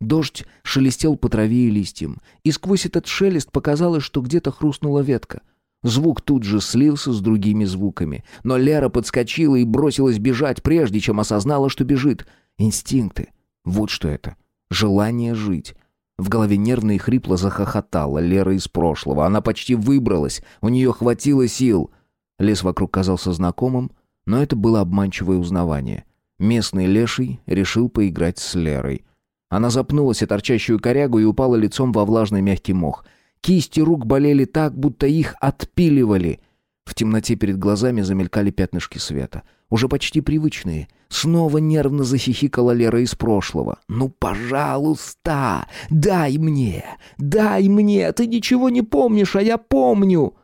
S1: Дождь шелестел по траве и листьям, и сквозь этот шелест показалось, что где-то хрустнула ветка. Звук тут же слился с другими звуками, но Лера подскочила и бросилась бежать, прежде чем осознала, что бежит. Инстинкты. Вот что это. Желание жить. В голове нервно и хрипло захохотала Лера из прошлого. Она почти выбралась, у нее хватило сил. Лес вокруг казался знакомым, но это было обманчивое узнавание. Местный леший решил поиграть с Лерой. Она запнулась о торчащую корягу и упала лицом во влажный мягкий мох. Кисти рук болели так, будто их отпиливали. В темноте перед глазами замелькали пятнышки света. Уже почти привычные. Снова нервно захихикала Лера из прошлого. «Ну, пожалуйста, дай мне, дай мне, ты ничего не помнишь, а я помню!»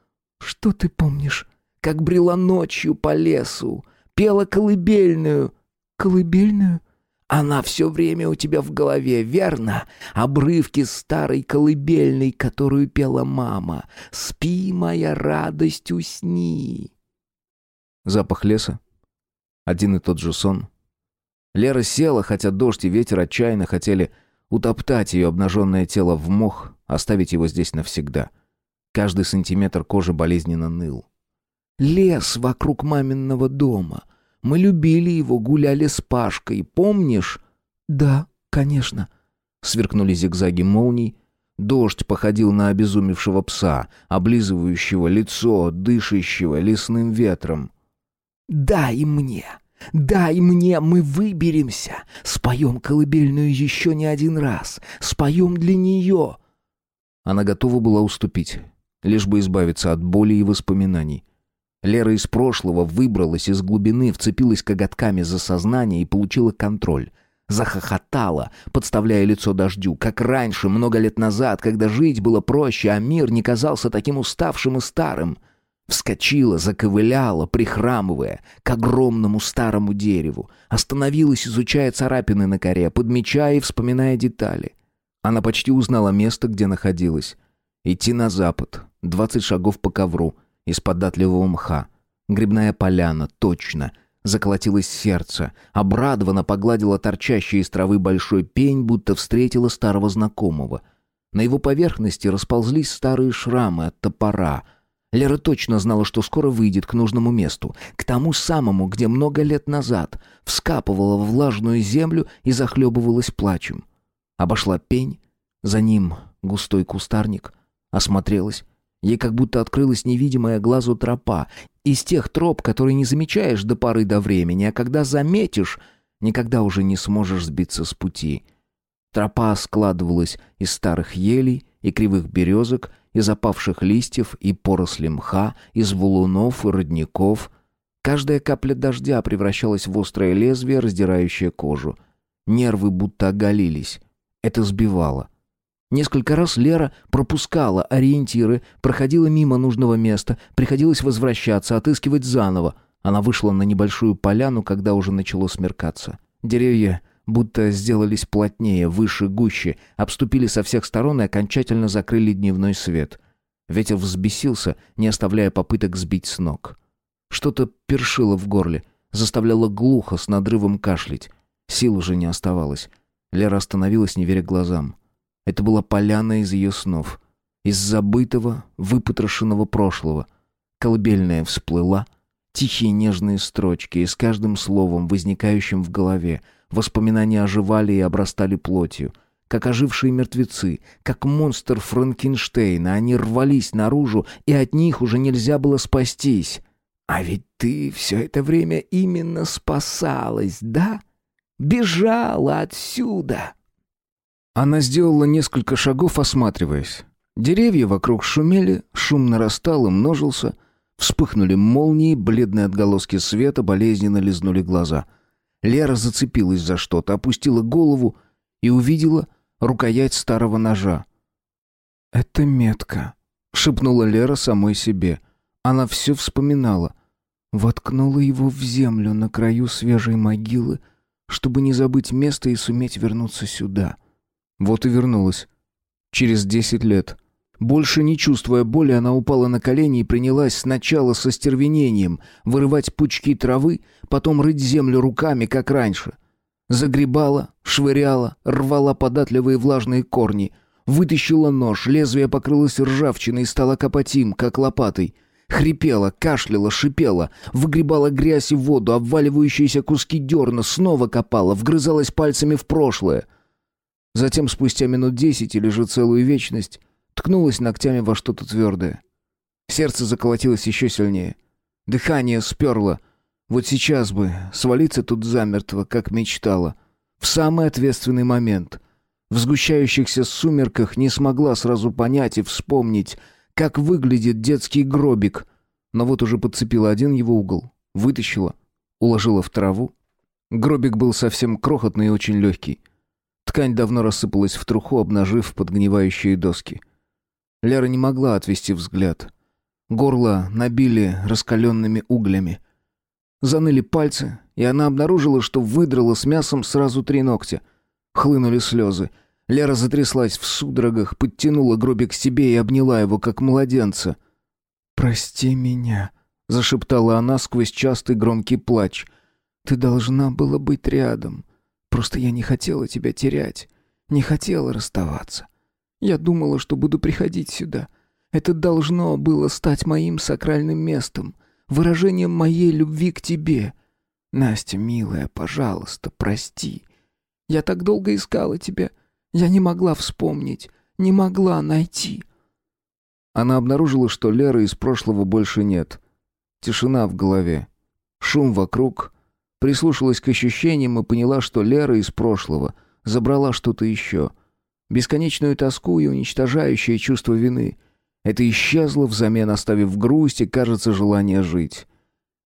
S1: «Что ты помнишь?» «Как брела ночью по лесу, пела колыбельную». «Колыбельную?» Она все время у тебя в голове, верно? Обрывки старой колыбельной, которую пела мама. Спи, моя радость, усни. Запах леса. Один и тот же сон. Лера села, хотя дождь и ветер отчаянно хотели утоптать ее обнаженное тело в мох, оставить его здесь навсегда. Каждый сантиметр кожи болезненно ныл. Лес вокруг маминого дома — мы любили его, гуляли с Пашкой, помнишь?» «Да, конечно», — сверкнули зигзаги молний. Дождь походил на обезумевшего пса, облизывающего лицо, дышащего лесным ветром. «Дай мне! Дай мне! Мы выберемся! Споем колыбельную еще не один раз! Споем для нее!» Она готова была уступить, лишь бы избавиться от боли и воспоминаний. Лера из прошлого выбралась из глубины, вцепилась коготками за сознание и получила контроль. Захохотала, подставляя лицо дождю, как раньше, много лет назад, когда жить было проще, а мир не казался таким уставшим и старым. Вскочила, заковыляла, прихрамывая, к огромному старому дереву. Остановилась, изучая царапины на коре, подмечая и вспоминая детали. Она почти узнала место, где находилась. Идти на запад, двадцать шагов по ковру — из податливого мха. Грибная поляна, точно. Заколотилось сердце. Обрадованно погладила торчащий из травы большой пень, будто встретила старого знакомого. На его поверхности расползлись старые шрамы от топора. Лера точно знала, что скоро выйдет к нужному месту, к тому самому, где много лет назад вскапывала влажную землю и захлебывалась плачем. Обошла пень, за ним густой кустарник, осмотрелась, Ей как будто открылась невидимая глазу тропа. Из тех троп, которые не замечаешь до поры до времени, а когда заметишь, никогда уже не сможешь сбиться с пути. Тропа складывалась из старых елей и кривых березок, из опавших листьев и поросли мха, из валунов и родников. Каждая капля дождя превращалась в острое лезвие, раздирающее кожу. Нервы будто оголились. Это сбивало. Несколько раз Лера пропускала ориентиры, проходила мимо нужного места, приходилось возвращаться, отыскивать заново. Она вышла на небольшую поляну, когда уже начало смеркаться. Деревья будто сделались плотнее, выше, гуще, обступили со всех сторон и окончательно закрыли дневной свет. Ветер взбесился, не оставляя попыток сбить с ног. Что-то першило в горле, заставляло глухо с надрывом кашлять. Сил уже не оставалось. Лера остановилась, не веря глазам. Это была поляна из ее снов. Из забытого, выпотрошенного прошлого. Колыбельная всплыла. Тихие нежные строчки, и с каждым словом, возникающим в голове, воспоминания оживали и обрастали плотью. Как ожившие мертвецы, как монстр Франкенштейна, они рвались наружу, и от них уже нельзя было спастись. «А ведь ты все это время именно спасалась, да? Бежала отсюда!» Она сделала несколько шагов, осматриваясь. Деревья вокруг шумели, шум нарастал и множился. Вспыхнули молнии, бледные отголоски света болезненно лизнули глаза. Лера зацепилась за что-то, опустила голову и увидела рукоять старого ножа. «Это метка», — шепнула Лера самой себе. Она все вспоминала. Воткнула его в землю на краю свежей могилы, чтобы не забыть место и суметь вернуться сюда. Вот и вернулась. Через десять лет. Больше не чувствуя боли, она упала на колени и принялась сначала со стервенением вырывать пучки травы, потом рыть землю руками, как раньше. Загребала, швыряла, рвала податливые влажные корни. Вытащила нож, лезвие покрылось ржавчиной и стало копать им, как лопатой. Хрипела, кашляла, шипела, выгребала грязь и воду, обваливающиеся куски дерна, снова копала, вгрызалась пальцами в прошлое — Затем, спустя минут десять или же целую вечность, ткнулась ногтями во что-то твердое. Сердце заколотилось еще сильнее. Дыхание сперло. Вот сейчас бы свалиться тут замертво, как мечтала. В самый ответственный момент. В сгущающихся сумерках не смогла сразу понять и вспомнить, как выглядит детский гробик. Но вот уже подцепила один его угол, вытащила. уложила в траву. Гробик был совсем крохотный и очень легкий. Ткань давно рассыпалась в труху, обнажив подгнивающие доски. Лера не могла отвести взгляд. Горло набили раскаленными углями. Заныли пальцы, и она обнаружила, что выдрала с мясом сразу три ногтя. Хлынули слезы. Лера затряслась в судорогах, подтянула гробик к себе и обняла его, как младенца.
S2: «Прости меня», — зашептала она сквозь частый громкий плач. «Ты должна была быть рядом. Просто я не хотела тебя терять, не хотела расставаться. Я думала, что буду приходить сюда. Это должно было стать моим сакральным местом, выражением моей любви к тебе. Настя, милая, пожалуйста, прости. Я так долго искала тебя. Я не могла вспомнить, не могла найти».
S1: Она обнаружила, что Леры из прошлого больше нет. Тишина в голове. Шум вокруг. Прислушалась к ощущениям и поняла, что Лера из прошлого забрала что-то еще. Бесконечную тоску и уничтожающее чувство вины. Это исчезло, взамен оставив грусть и, кажется, желание жить.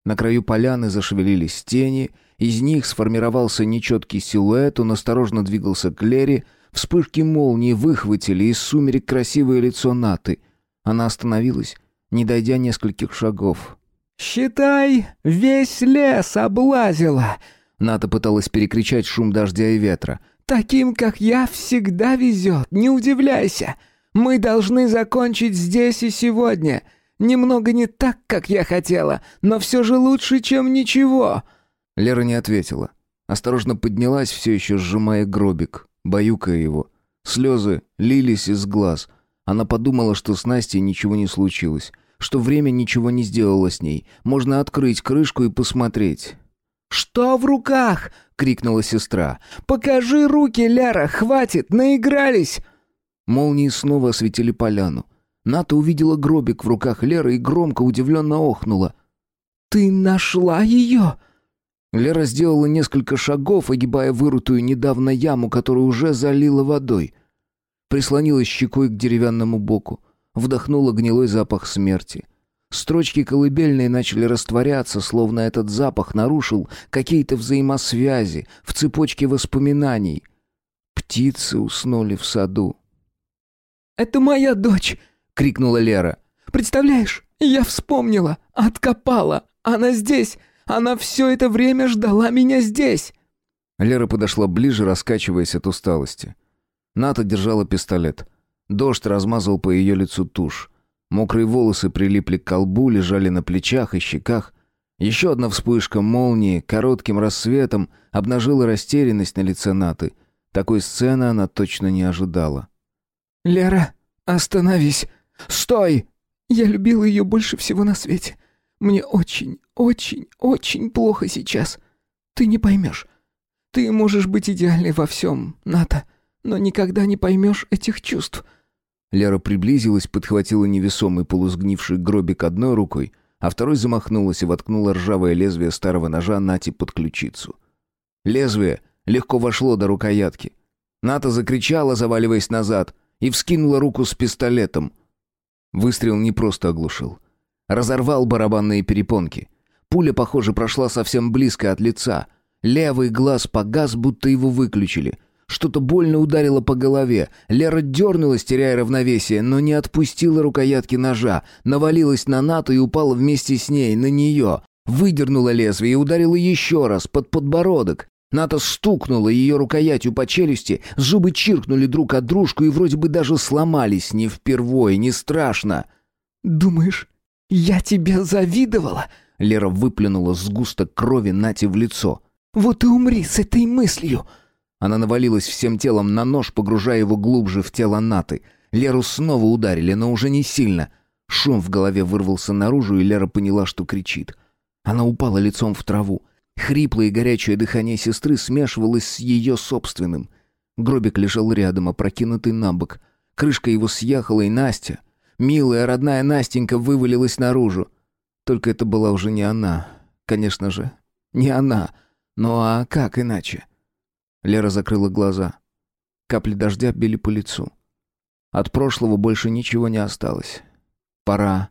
S1: На краю поляны зашевелились тени, из них сформировался нечеткий силуэт, он осторожно двигался к Лере, вспышки молнии выхватили из сумерек красивое лицо Наты — она остановилась, не дойдя нескольких шагов.
S2: «Считай, весь лес облазила!»
S1: Ната пыталась перекричать шум дождя и ветра.
S2: «Таким, как я, всегда везет, не удивляйся! Мы должны закончить здесь и сегодня. Немного не так, как я хотела, но все же лучше, чем ничего!»
S1: Лера не ответила. Осторожно поднялась, все еще сжимая гробик, баюкая его. Слезы лились из глаз — она подумала, что с Настей ничего не случилось, что время ничего не сделало с ней. Можно открыть крышку и посмотреть.
S2: «Что в руках?» — крикнула сестра. «Покажи руки, Ляра, хватит, наигрались!»
S1: Молнии снова осветили поляну. Ната увидела гробик в руках Леры и громко удивленно охнула.
S2: «Ты нашла ее?»
S1: Лера сделала несколько шагов, огибая вырутую недавно яму, которую уже залила водой прислонилась щекой к деревянному боку, вдохнула гнилой запах смерти. Строчки колыбельные начали растворяться, словно этот запах нарушил какие-то взаимосвязи в цепочке воспоминаний. Птицы уснули в саду.
S2: «Это моя дочь!» — крикнула Лера. «Представляешь, я вспомнила, откопала. Она здесь. Она все это время ждала меня здесь».
S1: Лера подошла ближе, раскачиваясь от усталости. Ната держала пистолет. Дождь размазал по ее лицу тушь. Мокрые волосы прилипли к колбу, лежали на плечах и щеках. Еще одна вспышка молнии коротким рассветом обнажила растерянность на лице Наты. Такой сцены она точно не ожидала.
S2: «Лера, остановись! Стой! Я любила ее больше всего на свете. Мне очень, очень, очень плохо сейчас. Ты не поймешь. Ты можешь быть идеальной во всем, Ната но никогда не поймешь этих чувств».
S1: Лера приблизилась, подхватила невесомый полусгнивший гробик одной рукой, а второй замахнулась и воткнула ржавое лезвие старого ножа Нати под ключицу. Лезвие легко вошло до рукоятки. Ната закричала, заваливаясь назад, и вскинула руку с пистолетом. Выстрел не просто оглушил. Разорвал барабанные перепонки. Пуля, похоже, прошла совсем близко от лица. Левый глаз погас, будто его выключили. Что-то больно ударило по голове. Лера дернулась, теряя равновесие, но не отпустила рукоятки ножа. Навалилась на Нату и упала вместе с ней, на нее. Выдернула лезвие и ударила еще раз, под подбородок. Ната стукнула ее рукоятью по челюсти, зубы чиркнули друг от дружку и вроде бы даже сломались не впервой, не страшно.
S2: «Думаешь, я тебе завидовала?»
S1: Лера выплюнула сгусток крови Нате в лицо.
S2: «Вот и умри с этой мыслью!»
S1: Она навалилась всем телом на нож, погружая его глубже в тело Наты. Леру снова ударили, но уже не сильно. Шум в голове вырвался наружу, и Лера поняла, что кричит. Она упала лицом в траву. Хриплое и горячее дыхание сестры смешивалось с ее собственным. Гробик лежал рядом, опрокинутый на бок. Крышка его съехала, и Настя, милая родная Настенька, вывалилась наружу. Только это была уже не она. Конечно же, не она. Ну а как иначе? — Лера закрыла глаза. Капли дождя били по лицу. От прошлого больше ничего не осталось. Пора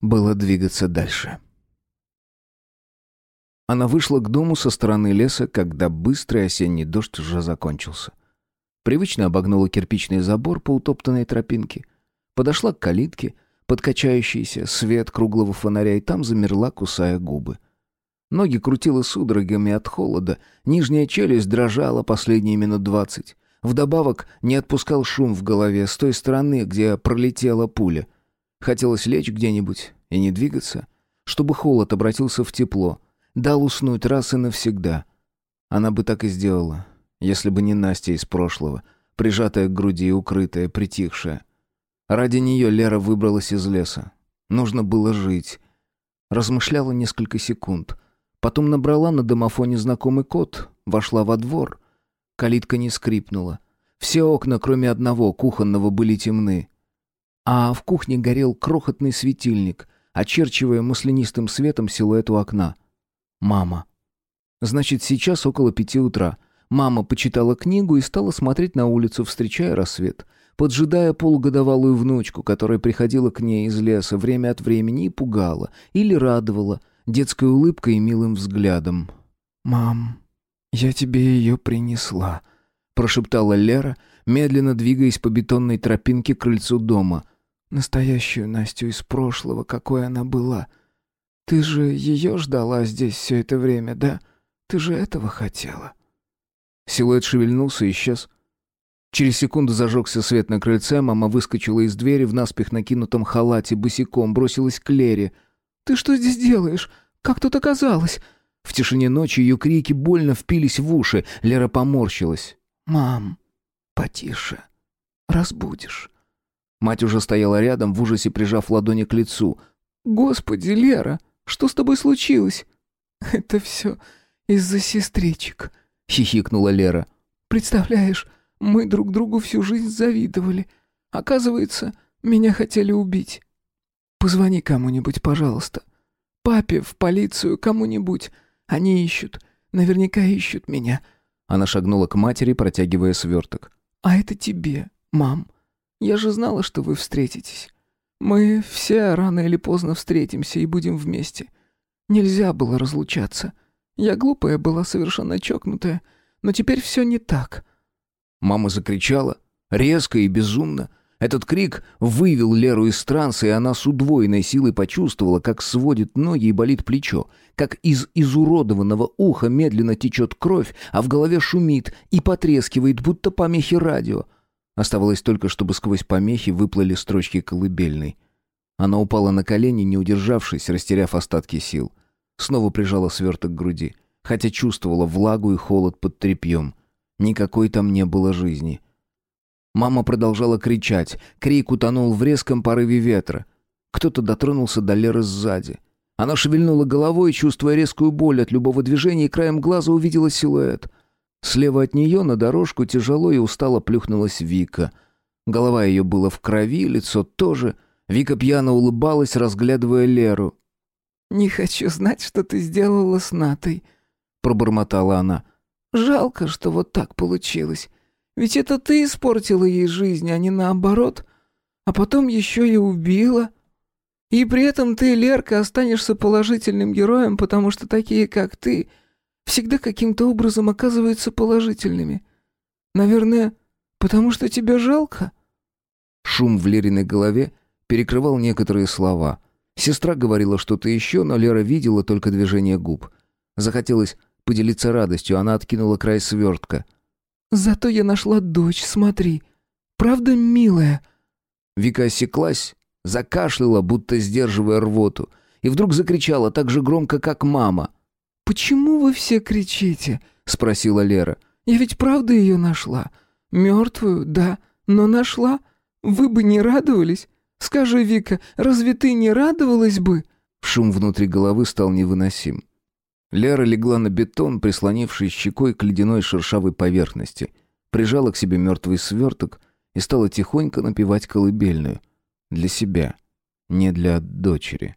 S1: было двигаться дальше. Она вышла к дому со стороны леса, когда быстрый осенний дождь уже закончился. Привычно обогнула кирпичный забор по утоптанной тропинке. Подошла к калитке, подкачающийся свет круглого фонаря, и там замерла, кусая губы. Ноги крутило судорогами от холода, нижняя челюсть дрожала последние минут двадцать. Вдобавок не отпускал шум в голове с той стороны, где пролетела пуля. Хотелось лечь где-нибудь и не двигаться, чтобы холод обратился в тепло, дал уснуть раз и навсегда. Она бы так и сделала, если бы не Настя из прошлого, прижатая к груди и укрытая, притихшая. Ради нее Лера выбралась из леса. Нужно было жить. Размышляла несколько секунд. Потом набрала на домофоне знакомый код, вошла во двор. Калитка не скрипнула. Все окна, кроме одного, кухонного, были темны. А в кухне горел крохотный светильник, очерчивая маслянистым светом силуэт у окна. Мама. Значит, сейчас около пяти утра — Мама почитала книгу и стала смотреть на улицу, встречая рассвет, поджидая полугодовалую внучку, которая приходила к ней из леса время от времени и пугала, или радовала, детской улыбкой и милым взглядом. «Мам, я тебе ее принесла», — прошептала Лера, медленно двигаясь по бетонной тропинке к крыльцу дома. «Настоящую Настю из прошлого, какой она была. Ты же ее ждала здесь все это время, да? Ты же этого хотела». Силуэт шевельнулся и исчез. Через секунду зажегся свет на крыльце, мама выскочила из двери в наспех накинутом халате, босиком, бросилась к Лере. «Ты что здесь делаешь? Как тут оказалось?» В тишине ночи ее крики больно впились в уши. Лера поморщилась. «Мам, потише. Разбудишь». Мать уже стояла рядом, в ужасе прижав ладони к лицу. «Господи, Лера, что с тобой случилось?» «Это все из-за сестричек», хихикнула Лера. Представляешь, мы друг другу всю жизнь завидовали. Оказывается, меня хотели убить. Позвони кому-нибудь, пожалуйста. Папе, в полицию, кому-нибудь. Они ищут. Наверняка ищут меня. Она шагнула к матери, протягивая сверток. А это тебе, мам. Я же знала, что вы встретитесь. Мы все рано или поздно встретимся и будем вместе. Нельзя было разлучаться. Я глупая была, совершенно чокнутая, но теперь все не так». Мама закричала, резко и безумно. Этот крик вывел Леру из транса, и она с удвоенной силой почувствовала, как сводит ноги и болит плечо, как из изуродованного уха медленно течет кровь, а в голове шумит и потрескивает, будто помехи радио. Оставалось только, чтобы сквозь помехи выплыли строчки колыбельной. Она упала на колени, не удержавшись, растеряв остатки сил. Снова прижала сверток к груди, хотя чувствовала влагу и холод под тряпьем. Никакой там не было жизни. Мама продолжала кричать. Крик утонул в резком порыве ветра. Кто-то дотронулся до Леры сзади. Она шевельнула головой, чувствуя резкую боль от любого движения, и краем глаза увидела силуэт. Слева от нее на дорожку тяжело и устало плюхнулась Вика. Голова ее была в крови, лицо тоже. Вика пьяно улыбалась, разглядывая Леру.
S2: «Не хочу знать, что ты сделала с Натой», — пробормотала она. «Жалко, что вот так получилось. Ведь это ты испортила ей жизнь, а не наоборот. А потом еще и убила. И при этом ты, Лерка, останешься положительным героем, потому что такие, как ты, всегда каким-то образом оказываются положительными. Наверное, потому что тебя жалко?»
S1: Шум в Лериной голове перекрывал некоторые слова — Сестра говорила что-то еще, но Лера видела только движение губ. Захотелось поделиться радостью, она откинула край свертка.
S2: «Зато я нашла дочь, смотри. Правда, милая?»
S1: Вика осеклась, закашляла, будто сдерживая рвоту, и вдруг закричала так же громко, как мама.
S2: «Почему вы все кричите?» — спросила Лера. «Я ведь правда ее нашла. Мертвую, да, но нашла. Вы бы не радовались? Скажи, Вика, разве ты не радовалась бы?»
S1: Шум внутри головы стал невыносим. Лера легла на бетон, прислонившись щекой к ледяной шершавой поверхности, прижала к себе мертвый сверток и стала тихонько напевать колыбельную. Для себя, не для дочери.